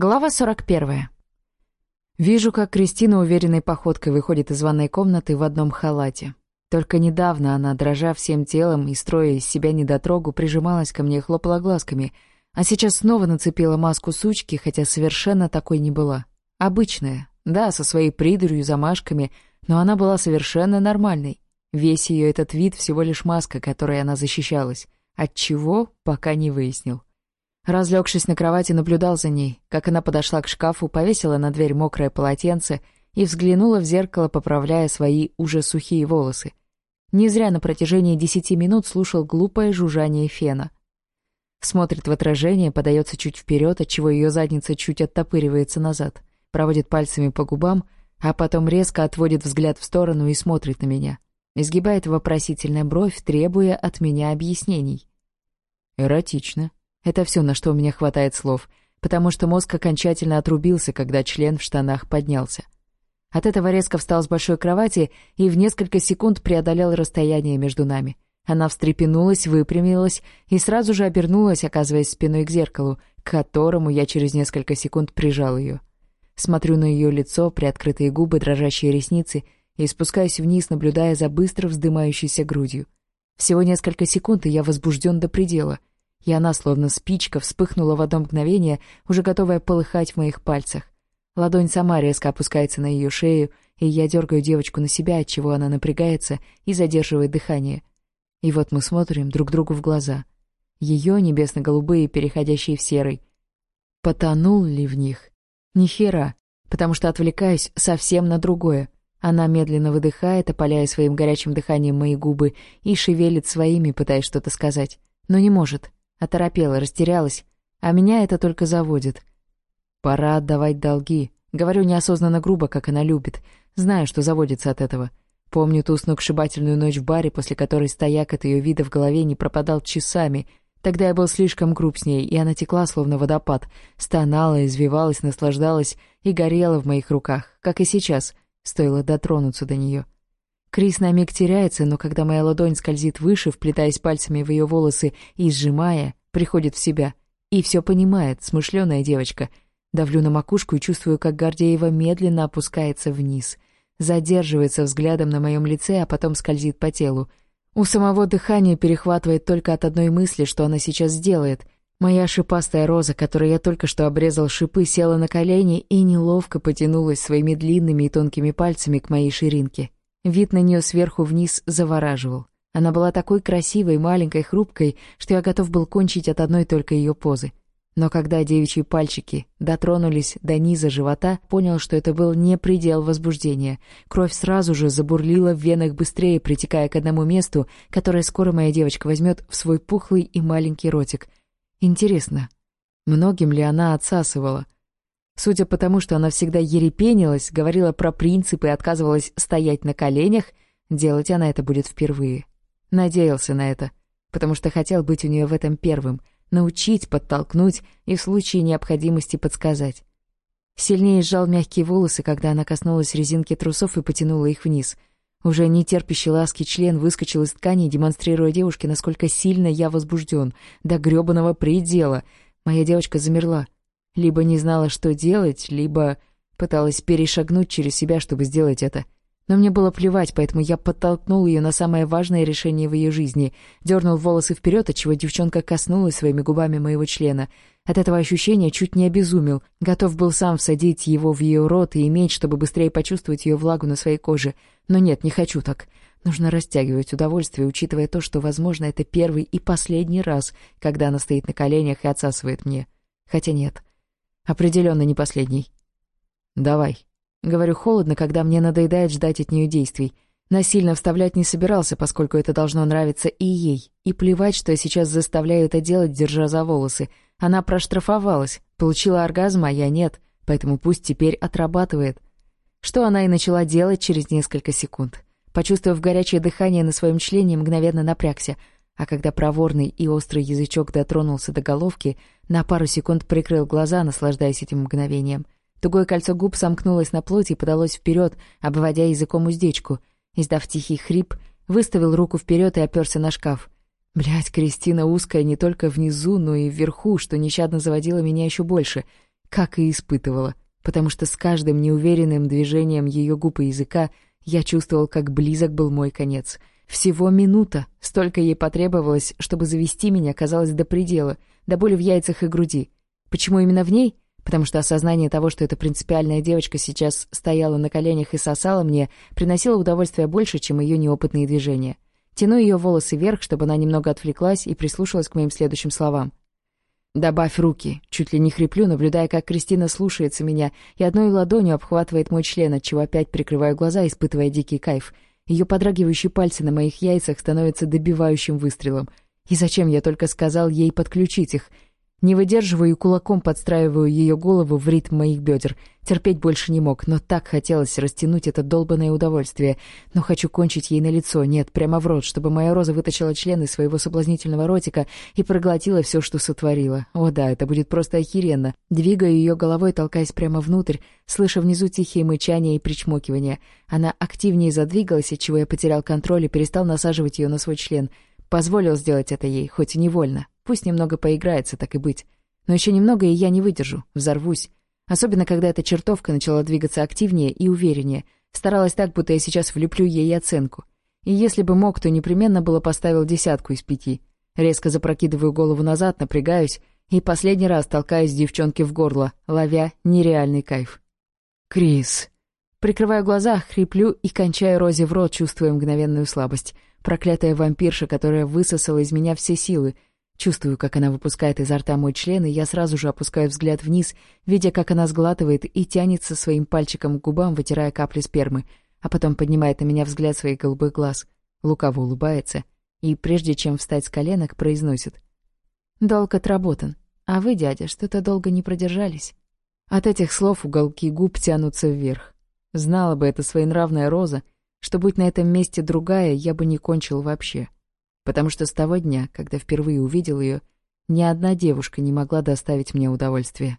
Глава 41. Вижу, как Кристина уверенной походкой выходит из ванной комнаты в одном халате. Только недавно она, дрожа всем телом и строя из себя недотрогу, прижималась ко мне и хлопала глазками, а сейчас снова нацепила маску сучки, хотя совершенно такой не была. Обычная, да, со своей придурью, замашками, но она была совершенно нормальной. Весь ее этот вид всего лишь маска, которой она защищалась. От чего, пока не выяснил. Разлегшись на кровати, наблюдал за ней, как она подошла к шкафу, повесила на дверь мокрое полотенце и взглянула в зеркало, поправляя свои уже сухие волосы. Не зря на протяжении десяти минут слушал глупое жужжание фена. Смотрит в отражение, подается чуть вперед, отчего ее задница чуть оттопыривается назад, проводит пальцами по губам, а потом резко отводит взгляд в сторону и смотрит на меня. Изгибает вопросительно бровь, требуя от меня объяснений. «Эротично», это все, на что у меня хватает слов, потому что мозг окончательно отрубился, когда член в штанах поднялся. От этого резко встал с большой кровати и в несколько секунд преодолел расстояние между нами. Она встрепенулась, выпрямилась и сразу же обернулась, оказываясь спиной к зеркалу, к которому я через несколько секунд прижал ее. Смотрю на ее лицо, приоткрытые губы, дрожащие ресницы и спускаюсь вниз, наблюдая за быстро вздымающейся грудью. Всего несколько секунд, и я возбужден до предела. И она, словно спичка, вспыхнула в одно мгновение, уже готовая полыхать в моих пальцах. Ладонь сама резко опускается на ее шею, и я дергаю девочку на себя, от чего она напрягается и задерживает дыхание. И вот мы смотрим друг другу в глаза. Ее небесно-голубые, переходящие в серый. Потонул ли в них? Ни хера, потому что отвлекаюсь совсем на другое. Она медленно выдыхает, опаляя своим горячим дыханием мои губы, и шевелит своими, пытаясь что-то сказать, но не может. Оторопела, растерялась. А меня это только заводит. Пора отдавать долги. Говорю неосознанно грубо, как она любит. Знаю, что заводится от этого. Помню ту сногсшибательную ночь в баре, после которой стояк от ее вида в голове не пропадал часами. Тогда я был слишком груб с ней, и она текла, словно водопад. Стонала, извивалась, наслаждалась и горела в моих руках, как и сейчас. Стоило дотронуться до нее. Крис на миг теряется, но когда моя ладонь скользит выше, вплетаясь пальцами в ее волосы и сжимая, приходит в себя и все понимает, смышленая девочка. Давлю на макушку и чувствую, как Гордеева медленно опускается вниз. Задерживается взглядом на моем лице, а потом скользит по телу. У самого дыхания перехватывает только от одной мысли, что она сейчас сделает. Моя шипастая роза, которой я только что обрезал шипы, села на колени и неловко потянулась своими длинными и тонкими пальцами к моей ширинке. Вид на нее сверху вниз завораживал. Она была такой красивой, маленькой, хрупкой, что я готов был кончить от одной только ее позы. Но когда девичьи пальчики дотронулись до низа живота, понял, что это был не предел возбуждения. Кровь сразу же забурлила в венах быстрее, притекая к одному месту, которое скоро моя девочка возьмет в свой пухлый и маленький ротик. Интересно, многим ли она отсасывала? Судя по тому, что она всегда ерепенилась, говорила про принципы и отказывалась стоять на коленях, делать она это будет впервые. Надеялся на это, потому что хотел быть у нее в этом первым, научить, подтолкнуть и в случае необходимости подсказать. Сильнее сжал мягкие волосы, когда она коснулась резинки трусов и потянула их вниз. Уже не терпящий ласки член выскочил из ткани, демонстрируя девушке, насколько сильно я возбужден, до грёбаного предела. Моя девочка замерла. Либо не знала, что делать, либо пыталась перешагнуть через себя, чтобы сделать это — но мне было плевать, поэтому я подтолкнул ее на самое важное решение в ее жизни, дернул волосы вперед, отчего девчонка коснулась своими губами моего члена. От этого ощущения чуть не обезумел, готов был сам всадить его в ее рот и иметь, чтобы быстрее почувствовать ее влагу на своей коже. Но нет, не хочу так. Нужно растягивать удовольствие, учитывая то, что, возможно, это первый и последний раз, когда она стоит на коленях и отсасывает мне. Хотя нет, определенно не последний. «Давай», Говорю холодно, когда мне надоедает ждать от нее действий. Насильно вставлять не собирался, поскольку это должно нравиться и ей. И плевать, что я сейчас заставляю это делать, держа за волосы. Она проштрафовалась, получила оргазм, а я нет, поэтому пусть теперь отрабатывает. Что она и начала делать через несколько секунд. Почувствовав горячее дыхание на своем члене, мгновенно напрягся, а когда проворный и острый язычок дотронулся до головки, на пару секунд прикрыл глаза, наслаждаясь этим мгновением — Тугое кольцо губ сомкнулось на плоти и подалось вперед, обводя языком уздечку. Издав тихий хрип, выставил руку вперед и оперся на шкаф. Блять, Кристина узкая не только внизу, но и вверху, что нещадно заводило меня еще больше. как и испытывала, потому что с каждым неуверенным движением ее губ и языка я чувствовал, как близок был мой конец. Всего минута, столько ей потребовалось, чтобы завести меня, казалось, до предела, до боли в яйцах и груди. Почему именно в ней? потому что осознание того, что эта принципиальная девочка сейчас стояла на коленях и сосала мне, приносило удовольствие больше, чем ее неопытные движения. Тяну ее волосы вверх, чтобы она немного отвлеклась и прислушалась к моим следующим словам. «Добавь руки!» Чуть ли не хриплю, наблюдая, как Кристина слушается меня и одной ладонью обхватывает мой член, отчего опять прикрываю глаза, испытывая дикий кайф. Ее подрагивающие пальцы на моих яйцах становятся добивающим выстрелом. И зачем я только сказал ей подключить их — не выдерживаю и кулаком подстраиваю ее голову в ритм моих бедер. Терпеть больше не мог, но так хотелось растянуть это долбанное удовольствие. Но хочу кончить ей на лицо, нет, прямо в рот, чтобы моя роза вытащила члены своего соблазнительного ротика и проглотила все, что сотворила. О да, это будет просто охеренно. Двигаю ее головой, толкаясь прямо внутрь, слыша внизу тихие мычания и причмокивания. Она активнее задвигалась, отчего я потерял контроль и перестал насаживать ее на свой член. Позволил сделать это ей, хоть и невольно. Пусть немного поиграется, так и быть. Но еще немного, и я не выдержу, взорвусь. Особенно, когда эта чертовка начала двигаться активнее и увереннее. Старалась так, будто я сейчас влюблю ей оценку. И если бы мог, то непременно было поставил десятку из пяти. Резко запрокидываю голову назад, напрягаюсь и последний раз толкаюсь девчонке в горло, ловя нереальный кайф. «Крис!» Прикрываю глаза, хриплю и кончаю Розе в рот, чувствуя мгновенную слабость. Проклятая вампирша, которая высосала из меня все силы — Чувствую, как она выпускает изо рта мой член, и я сразу же опускаю взгляд вниз, видя, как она сглатывает и тянется своим пальчиком к губам, вытирая капли спермы, а потом поднимает на меня взгляд своих голубых глаз, лукаво улыбается и, прежде чем встать с коленок, произносит. «Долг отработан. А вы, дядя, что-то долго не продержались». От этих слов уголки губ тянутся вверх. Знала бы это своенравная Роза, что, будь на этом месте другая, я бы не кончил вообще. — потому что с того дня, когда впервые увидел ее, ни одна девушка не могла доставить мне удовольствия.